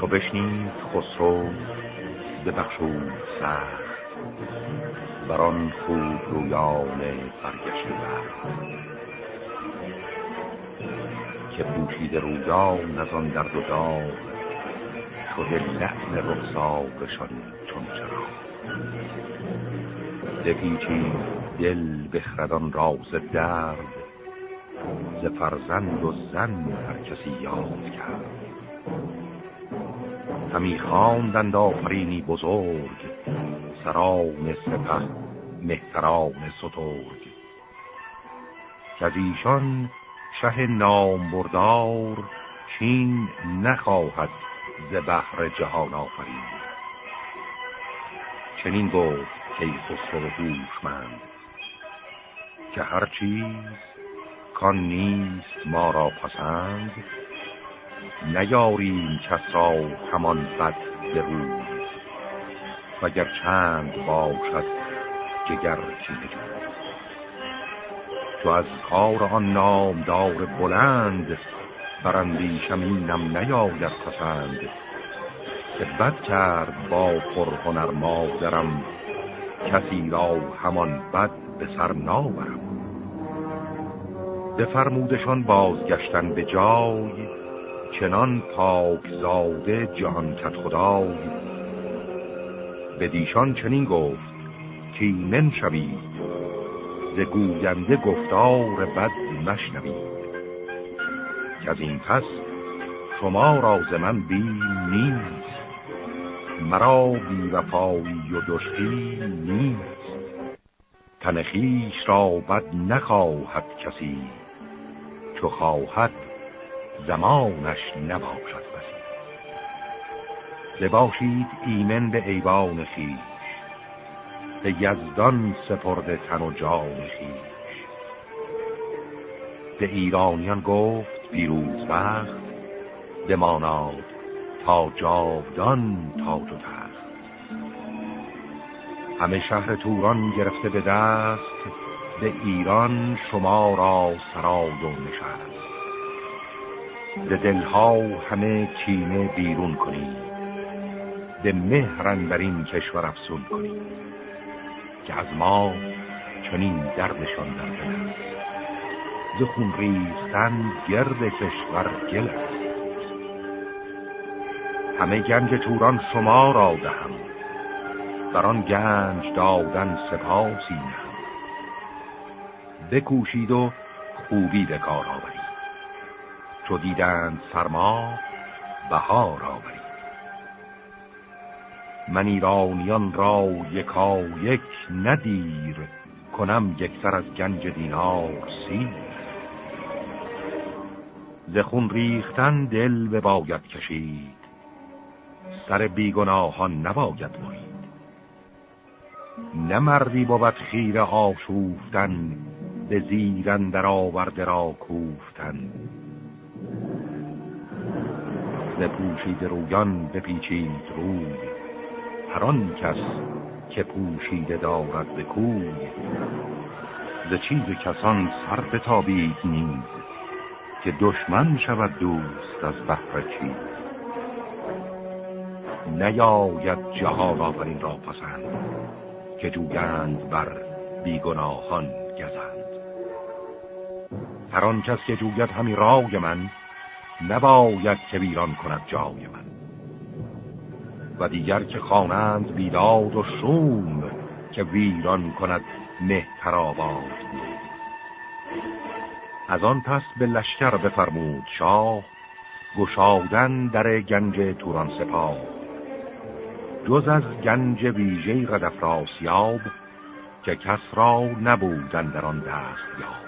چو بشنید خسرو ببخشود سخت بران خوب رویان برگشته بر که پوشید رویان از آن درد و داغ شده لحن رخصاقشان چون چرا. دپیچی دل بخردان راز درد ز فرزند و زن هر کسی یاد کرد. همی خواندند آفرینی بزرگ. سران سپه مهتران سترگ. که از ایشان شه نام بردار چین نخواهد ز بحر جهان آفرین. چنین گفت که خسرو هوشمند که هر چیز کان نیست ما را پسند نیاریم کس را همان بد روز. وگر چند باشد جگر چیزه تو از کار آن نامدار بلند برندی شمینم نیاید پسند. که بد کرد با پرهنر مادرم کسی را همان بد به سر ناورم. به فرمودشان بازگشتن به جای چنان پاک زاده جهان کت خدای به دیشان چنین گفت که من شوید ز گوینده گفتار بد مشنوید که از این پس شما را ز من بیم نیست مرا بی وفایی و دشتی نیست. تنخیش را بد نخواهد کسی چو خواهد زمانش نباشد بسی. بباشید ایمن به ایوان خیش به یزدان سپرده تن و جان خیش به ایرانیان گفت بیروز وقت بماناد تا جاودان تاج و تخت. همه شهر توران گرفته به دست به ایران شما را سرای و نشست. به دلها همه کینه بیرون کنید به مهرن بر این کشور افسون کنید که از ما چنین دردشان در دل است. ز خون ریختن گرد کشور گل است. همه گنج توران شما را دهم. بر آن گنج دادن سپاسی نهم بکوشید و خوبی به کار آورید. چو دیدند سرما بهار آورید. من ایرانیان را یکا یک ندیر کنم یک سر از گنج دینار سیر. ز خون ریختن دل به باید کشید سر بیگناهان نباید برید. نمردی بود خیر آشوفتن به زیرن در آورده را کوفتن. ز پوشید رویان بپیچید روی. هران کس که پوشیده دارد به کوی ز چیز کسان سر بتابید نیز که دشمن شود دوست از بحر چیز. نیاید جهان آفرین را پسند که جوگند بر بیگناهان گزند. هر آن کس که جوید همی رای من نباید که ویران کند جای من. و دیگر که خوانند بیداد و شوم که ویران کند مهتر آباد از آن پس به لشکر بفرمود شاه گشادن در گنج توران سپاه. جز از گنج ویژه ردفراسیاب که کس را نبودن در آن دست یاب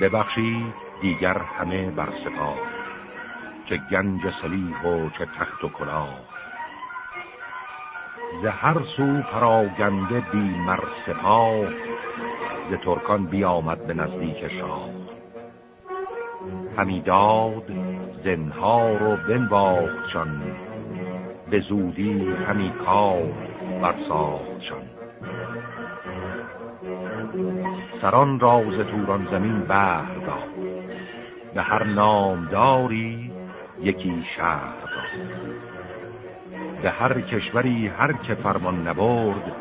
ببخشید دیگر همه بر سپاه چه گنج سلیح و چه تخت و کلاه. ز هر سو پراگنده بی مر سپاه ز ترکان بیامد به نزدیک شاه. همی داد زنهار و بنواختشان به زودی همی کار برساختشان سران راز توران زمین بهر داد. به هر نامداری یکی شهر را به هر کشوری هر که فرمان نبرد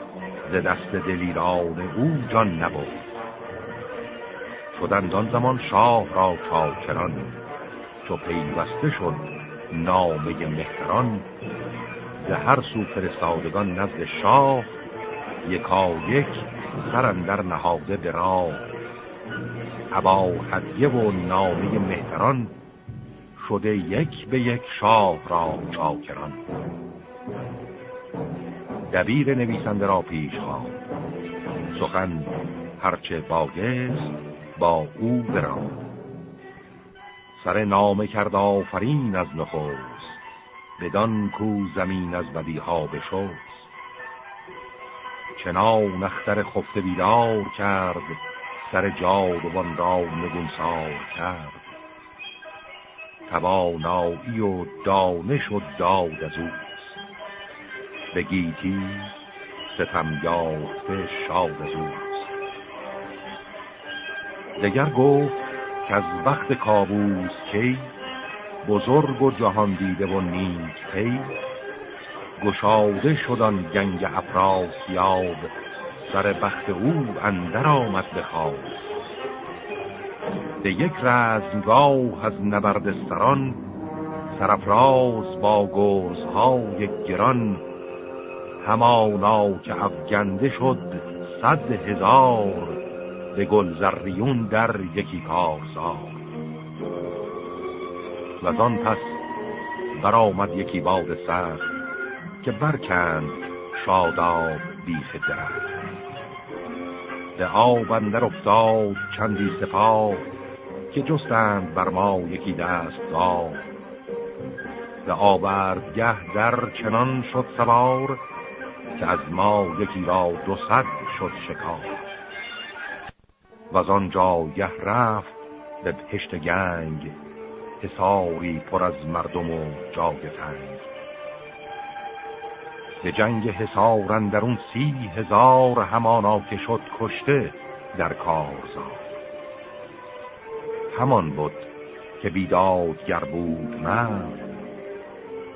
ز دست دلیران او جان نبرد. شدند آن زمان شاه را چاکران چو پیوسته شد نامه مهتران ز هر سو فرستادگان نزد شاه یکا یک سرندر نهاده راه. عبا هدیه و نامه مهتران شده یک به یک شاه را چاکران. دبیر نویسنده را پیش خواند سخن هرچه بایست با او بران سر نامه کرد آفرین از نخوست بدان کو زمین از بدیها بشست. چنان اختر خفته بیدار کرد سر جادوان را نگونسار کرد. توانایی و دانش و داد از اوست به گیتی ستم یافته شاد از اوست. دگر گفت که از وقت کابوس کی بزرگ و جهان دیده و نیک پی گشاده شدن گنگ افراسیاب سر بخت او اندر آمد بخواب به یک رزمگاه از نبردستران سرفراز با گرزهای گران. همانا که افگنده شد صد هزار به گلزریون در یکی کارزار و آن پس برآمد یکی باد سر که برکند شاداب بیخ درخت به آب اندر افتاد چندی سپاه که جستند بر ما یکی دست دار. به آوردگه در چنان شد سوار که از ما یکی را دو صد شد شکار. و از آن جایه رفت به پشت گنگ حساری پر از مردم و جای تنگ. به جنگ حسار در اون سی هزار همانا که شد کشته در کارزار. همان بود که بیدادگر بود من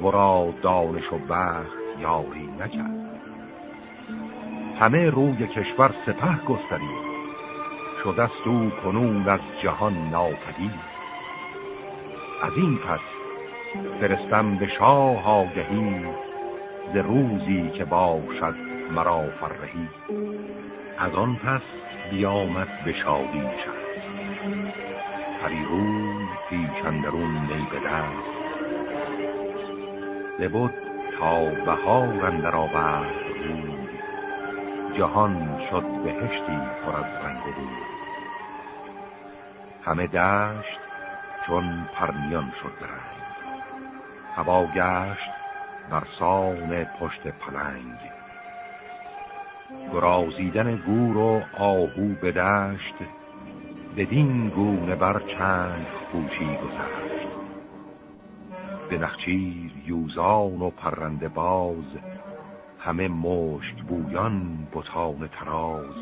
ورا دانش و بخت یاری نکرد. همه روی کشور سپه گسترید. شدست او کنون از جهان ناپدید. از این پس فرستم به شاه آگهی ز روزی که باشد مرا فرهی. از آن پس بیامد به شادی شد پری روی پیش اندرون می به دست. ببود تا اندر آورد جهان شد بهشتی پر از رنگ و همه دشت چون پرنیان شد برنگ هوا گشت بر سان پشت پلنگ. گرازیدن گور و آهو بدشت بدین گونه بر چند خوشی گذشت. به نخچیر یوزان و پرنده باز همه مشک بویان بتان تراز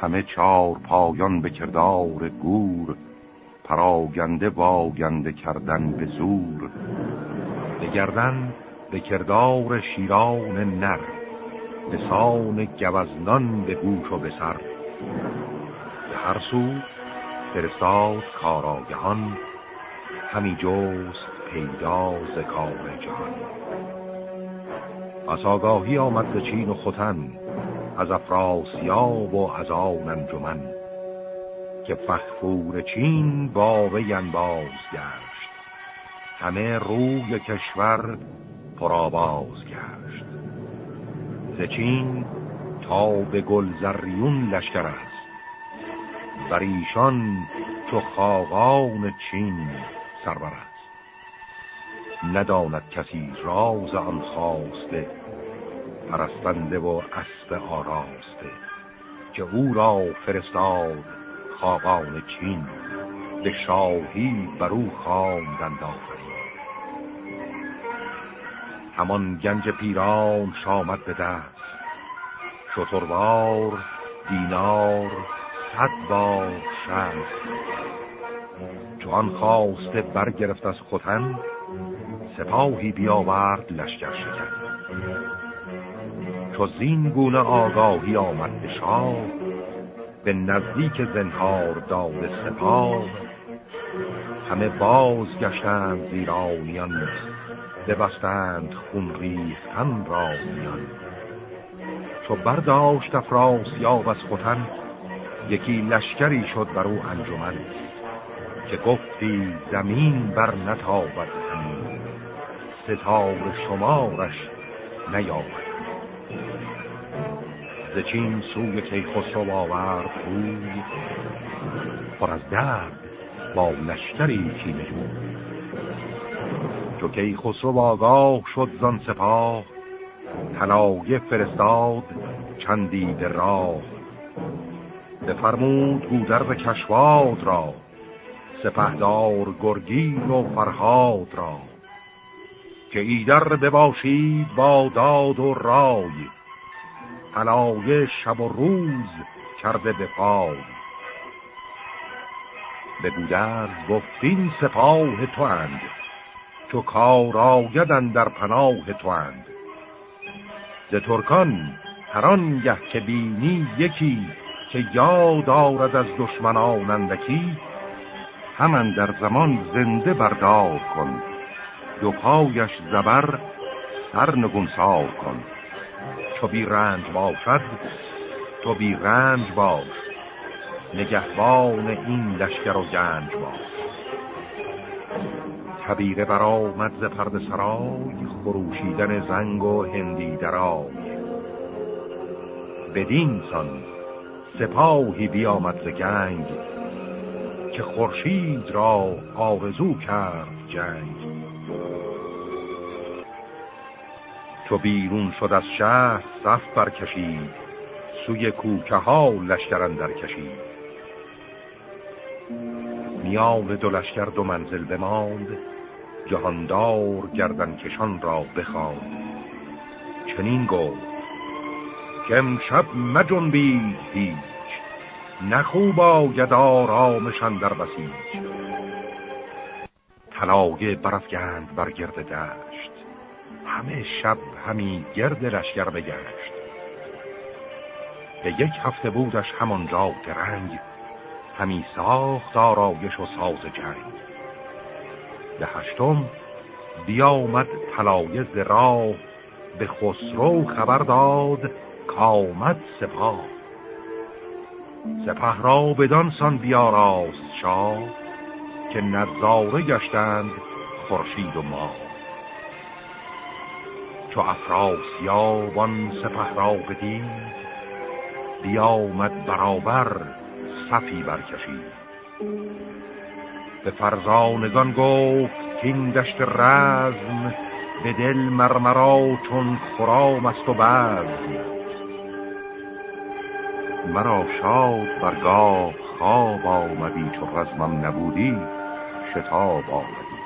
همه چار پایان به کردار گور پراگنده واگنده کردن به زور. به گردن به کردار شیران نر به سان گوزنان به گوش و به سر. به هر سو فرستاد کاراگهان همی جوست پیدا ز کار جهان. از آگاهی آمد به چین و ختن از افراسیاب و از آن انجمن که فخفور چین با وی باز گشت. همه روی کشور پرآواز گشت. ز چین تا به گلزریون لشکر است. بر ایشان چو خاقان چین سرور است. نداند کسی راز آن خواسته پرستنده و اسب آراسته که او را فرستاد خاقان چین. به شاهی بر او خواندند آفرین. همان گنج پیران شامد به دست. شتروار دینار صد بار شست چو آن خواسته برگرفت از خوتن سپاهی بیاورد لشکر شکن. چو زین گونه آگاهی آمد به شاه به نزدیک زنهار داد سپاه. همه باز گشتند زیرانیان ببستند خون ریختن را میان. چو برداشت افراسیاب از خوتن یکی لشکری شد بر او انجمن که گفتی زمین بر نتابد همین ستار شمارش نیامد ز چین سوی که خسرو آورد روی پر از درد با لشکری کینه بود چو که خسرو آگاه شد زان سپاه. طلایه فرستاد چندید راه. بفرمود گودرز کشواد را سپهدار گرگین و فرهاد را. که ایدر بباشید با داد و رای طلایه شب و روز کرده به پای. به گودرز گفتین سپاه تو اند. چو کار آگدن در پناه تو اند ز ترکان هران گه که بینی یکی که یاد آرد از دشمنان اندکی همان در زمان زنده بردار کن. دو پایش زبر سر نگونسار کن. چو بی رنج باشد تو بی رنج باش. نگهبان این لشکر و گنج باش. کبیره برآمد ز پرد سرای خروشیدن زنگ و هندی درای. بدین سان سپاهی بیامد ز گنگ که خورشید را آرزو کرد جنگ. چو بیرون شد از شهر صف برکشید سوی کوکه ها لشکرن در کشید. میان دو لشکر دو منزل بماند جهاندار گردن کشان را بخواند چنین گفت که امشب مجنبید هیچ نخوب آید آرامشان در بسیج. طلاقه برفگند بر گرد دشت همه شب همی گرد لشکر بگشت. به یک هفته بودش همانجا درنگ همی ساخت آرایش و ساز جنگ. به هشتم بیامد طلایه ز راه به خسرو خبر داد کامد سپاه. سپه را بدانسان بیاراست شاه که نظاره گشتند خورشید و ما چو افراسیابان سپه را بدید بیامد برابر صفی برکشید. به فرزانگان گفت این دشت رزم به دل مرمرا چون خرام است و بزم. مرا شاد برگاه خواب آمدی چو رزمم نبودی شتاب آمدی.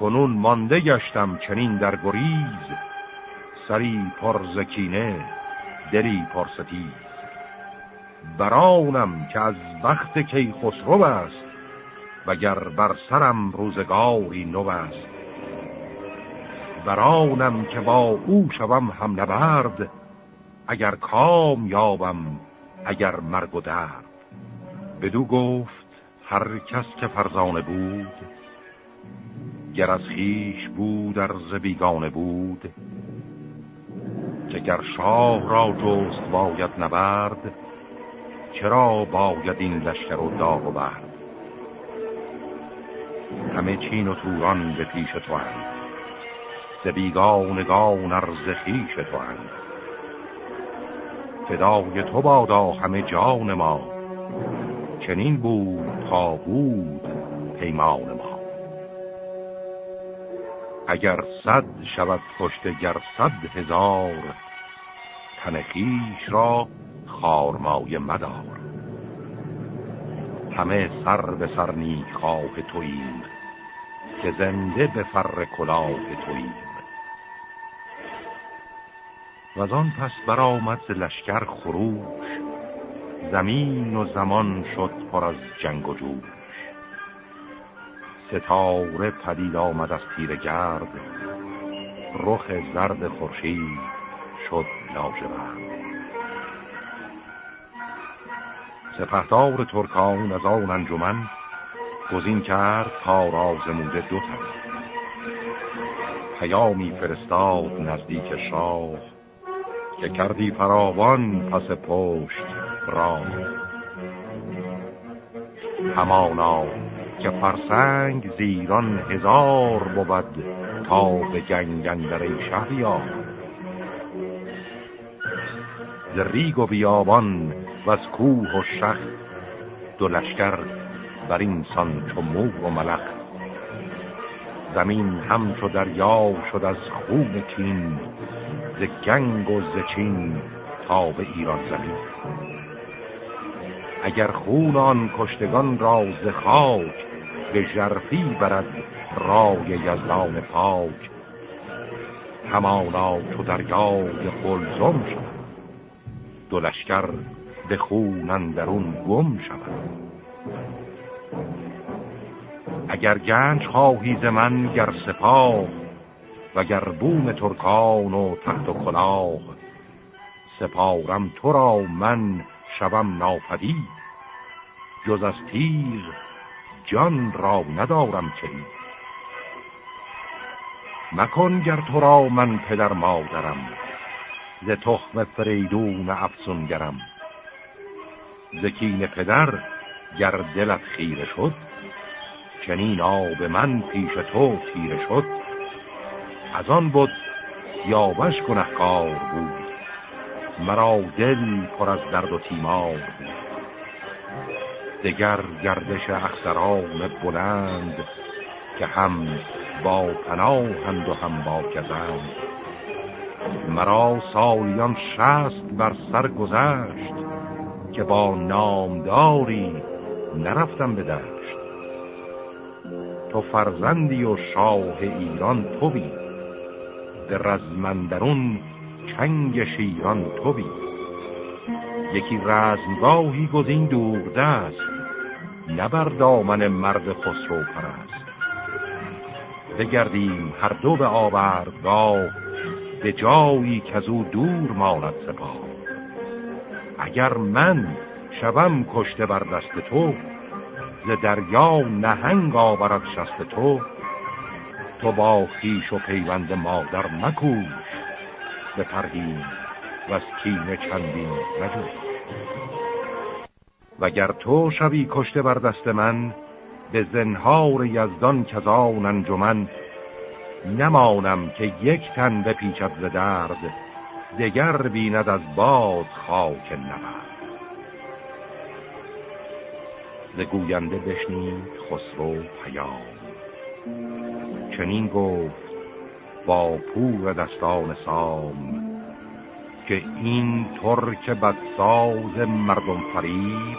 کنون مانده گشتم چنین در گریز سری پر زکینه دلی پر ستیز. برانم که از وقت کی خسرو است وگر بر سرم روزگاری نو است. برانم که با او شوم هم نبرد اگر کام یابم اگر مرگ و درد. بدو گفت هر کس که فرزانه بود گر از خیش بود در زبیگانه بود. که گر شاه را جست باید نبرد چرا باید این لشکر و داغ و برد؟ همه چین و توران به پیش تو هند ز بیگانگان ارز خیش تو هند فدای تو بادا همه جان ما. چنین بود تا بود پیمان ما. اگر صد شود کشته گر صد هزار تنخیش را خارمای مدار. همه سر به سر نیک خواه توییم که زنده به فر کلاه توییم. و آن پس برآمد ز لشکر خروش زمین و زمان شد پر از جنگ و جوش. ستاره پدید آمد از تیر گرد رخ زرد خورشید شد لاجورد سپهدار ترکان از آن انجمن گزین کرد تا رازموده دو تن. پیامی فرستاد نزدیک شاه که کردی فراوان پس پشت را همانا که فرسنگ زیران هزار بود تا به گنگندر شهریار. ز ریگ و بیابان و از کوه و شخ دو بر این سان چو مور و ملخ. زمین هم چو دریا شد از خون کین ز گنگ و ز چین تا به ایران زمین. اگر خون آن کشتگان را ز خاک به جرفی برد رای یزدان پاک همانا چو دریای قلزم شد دو لشکر به خون اندرون گم شود. اگر گنج خواهی ز من گر سپاه و گر بوم ترکان و تحت و کلاه سپارم تو را من شوم ناپدید. جز از تیر جان را ندارم چنین مکن گر تو را من پدر مادرم ز تخم فریدون افسونگرم. زکین پدر گر دلت خیره شد چنین آب من پیش تو تیره شد. از آن بود یاوش گنهکار بود مرا دل پر از درد و تیمار بود. دگر گردش اختران بلند که هم با پناهند و هم با کزند. مرا سالیان شست بر سر گذشت که با نامداری نرفتم به دشت. تو فرزندی و شاه ایران توی به رزمندرون چنگ شیران توی. یکی رزمگاهی گزین دور دست نبر دامن مرد خسرو پرست. بگردیم هر دو به آوردگاه به جایی که از او دور ماند سپاه. اگر من شوم کشته بر دست تو ز دریا نهنگ آورد شست تو تو با خیش و پیوند مادر مکوش به پرهیم و از کینه چندین نجو وگر تو شوی کشته بر دست من به زنهار یزدان کزان انجمن نمانم که یک تن بپیچد ز درد دگر بیند از باد خاک نبرد. ز گوینده بشنید خسرو پیام. چنین گفت با پور دستان سام که این ترک بدساز مردم فریب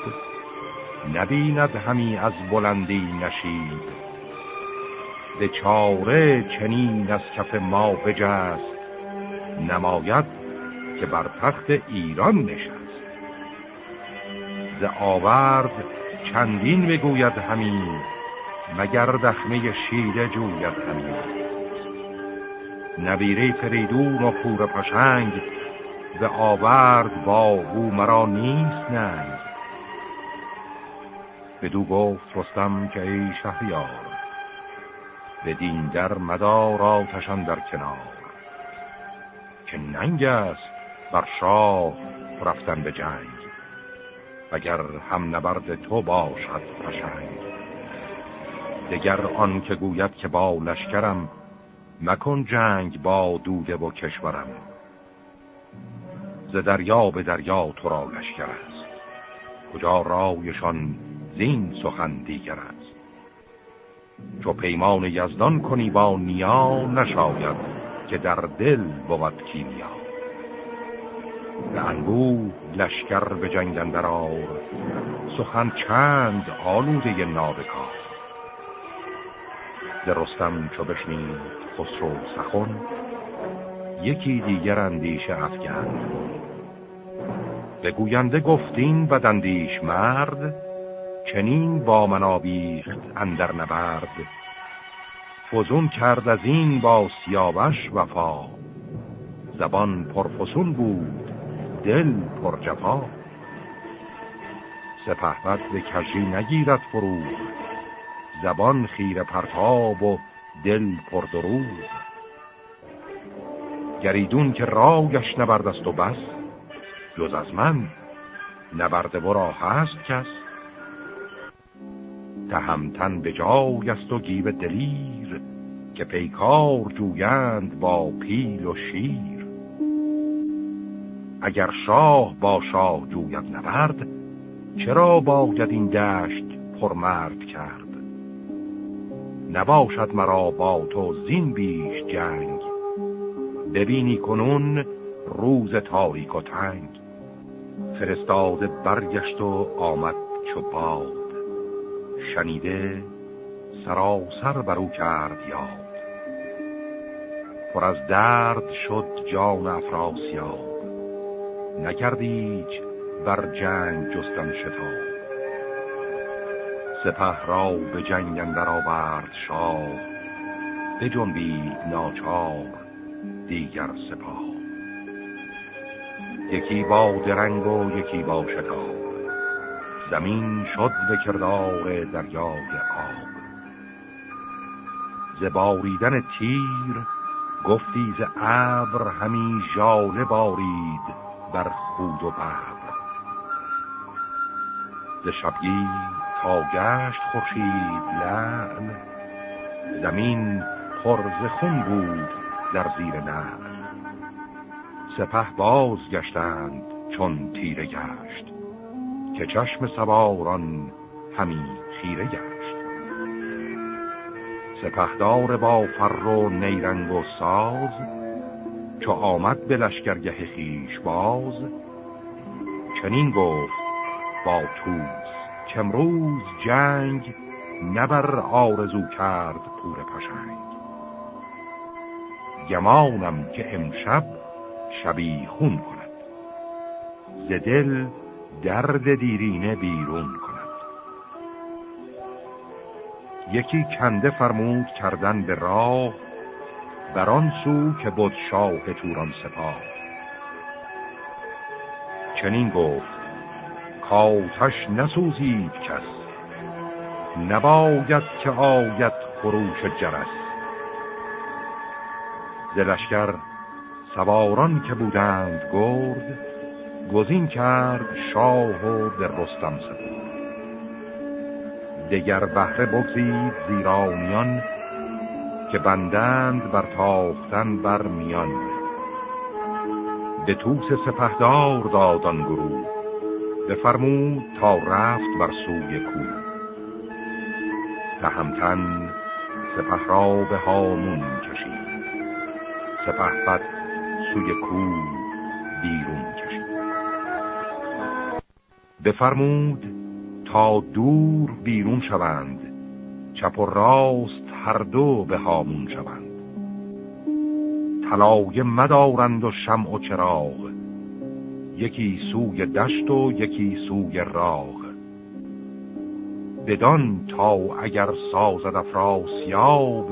نبیند همی از بلندی نشید به چاره چنین از کف ما بجست نماید که بر تخت ایران نشست. ز آورد چندین بگوید همین مگر دخمه شیره جوید همین نبیره فریدون و پور پشنگ به آورد با او مرا نیست ننگ. بدو گفت رستم که ای شهریار به دین در مدار آتشان در کنار. که ننگ است بر شاه رفتن به جنگ اگر هم نبرد تو باشد پشنگ دگر آن که گوید که با لشکرم مکن جنگ با دوده و کشورم. ز دریا به دریا تو را لشکر است کجا رایشان زین سخن دیگر است. چو پیمان یزدان کنی با نیا نشاید که در دل بود کیمیا. به انبوه لشکر به جنگ اندرار سخن چند آلوده نابکار. در رستم چو بشنید خسرو سخن یکی دیگر اندیشه افگن به گوینده گفتین بدندیش مرد چنین با من آبیخت اندر نبرد. فزون کرد از این با سیاوش وفا. زبان پرفسون بود دل پر جفا. سپهبد به کجی نگیرد فرو زبان خیر پرتاب و دل پر دروغ گریدون که راگش نبردست و بس. جز از من نبرده برا هست کس. تهمتن به جای است و گیب دلیر که پیکار جویند با پیل و شیر. اگر شاه با شاه جوید نبرد چرا باید این دشت پرمرد کرد؟ نباشد مرا با تو زین بیش جنگ ببینی کنون روز تاریک و تنگ. فرستاده برگشت و آمد چو باد. شنیده سراسر برو کرد یاد. پر از درد شد جان افراسیاب. نکردیچ بر جنگ جستن شتاب. سپه را به جنگ اندر آورد شاه به جنبید ناچار دیگر سپاه. یکی با درنگ و یکی با شتاب. زمین شد به کردار دریای آب. زباریدن تیر گفتی ز ابر همی ژاله بارید بر خود و ببر ز تا گشت خورشید لعن زمین پرز خون بود در زیر نعل. سپه باز گشتند چون تیره گشت که چشم سواران همی خیره گشت. سپهدار با فر و نیرنگ و ساز چو آمد به لشکرگه خیش باز چنین گفت با توس که امروز جنگ نبر آرزو کرد پور پشنگ. گمانم که امشب شبی خون کند. ز دل درد دیرینه بیرون کند. یکی کنده فرمود کردن به راه بر آن سو که بود شاه توران سپاه. چنین گفت کاتش نسوزید کس نباید که آید خروش جرس. دلشگر سواران که بودند گرد گزین کرد شاه و در رستم سپرد دگر بهره بگزید زیرانیان که بندند بر تاختن بر میان. به توس سپهدار دادان گروه بفرمود تا رفت بر سوی کو تهمتن سپه را به هامون کشید. سپه بد سوی کو بیرون کشید. بفرمود تا دور بیرون شوند. چپ و راست هر دو به هامون شوند. طلایه مدارند و شمع و چراغ. یکی سوی دشت و یکی سوی راه بدان تا اگر سازد افراسیاب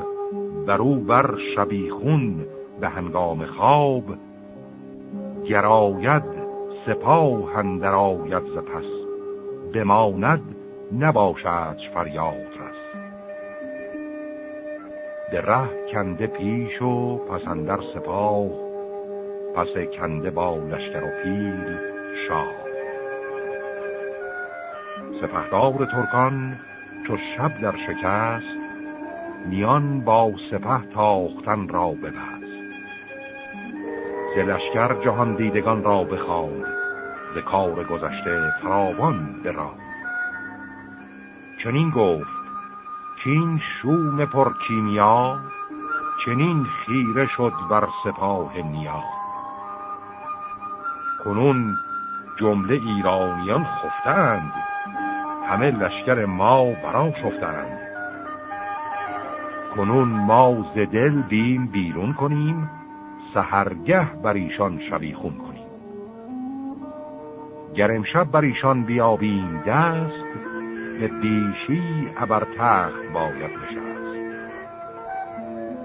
برو بر شبیخون به هنگام خواب. گراید سپاه هندر آید ز پس. بماند نباشد فریاد. به ره کنده پیش و پسندر سپاه پس کنده با لشکر و پیل شاه. سپهدار ترکان چو شب در شکست میان با سپه تاختن را ببست. ز لشکر جهان دیدگان را بخواند ز کار گذشته فراوان برا چنین گفت کین شوم پرکیمیا چنین خیره شد بر سپاه نیا. کنون جمله ایرانیان خفتند همه لشکر ما برا شفتند کنون ما ز دل بیم بیرون کنیم سهرگه بر ایشان شبیخون کنیم. گر امشب بر ایشان بیابیم دست به بیشی ابر تخت باید نشست.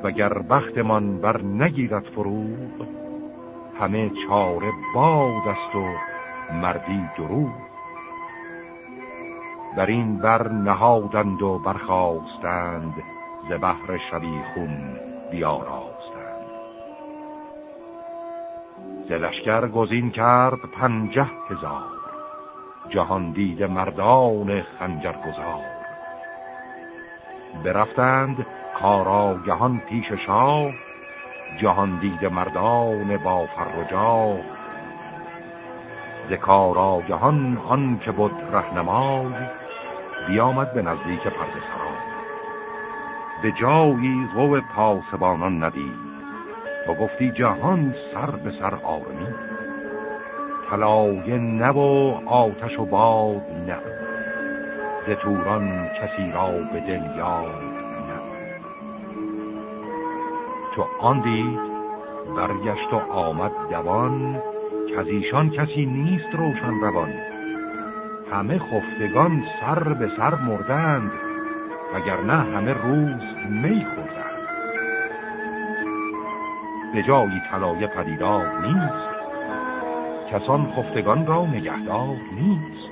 وگر بختمان بر نگیرد فروغ همه چاره باد است و مردی دروغ. در این بر نهادند و برخواستند ز بحر شبیخون بیاراستند. ز لشکر گزین کرد پنجه هزار. جهان دید مردان خنجر گذار برفتند کاراگهان پیش شاه جهان دید مردان با فرجا ز کاراگهان آن که بود رهنمای بیامد به نزدیک پرده سرا. به جایی غو پاسبانان ندید و گفتی جهان سر به سر آرمی طلایه نه و آتش و باد نه. ز توران کسی را به دل یاد نه. تو آن دید برگشت و آمد دوان که از ایشان کسی نیست روشن روان همه خفتگان سر به سر مردند نه همه روز می خوردند. به جایی طلایه پدیدار نیست. کسان خفتگان را نگهدار نیست.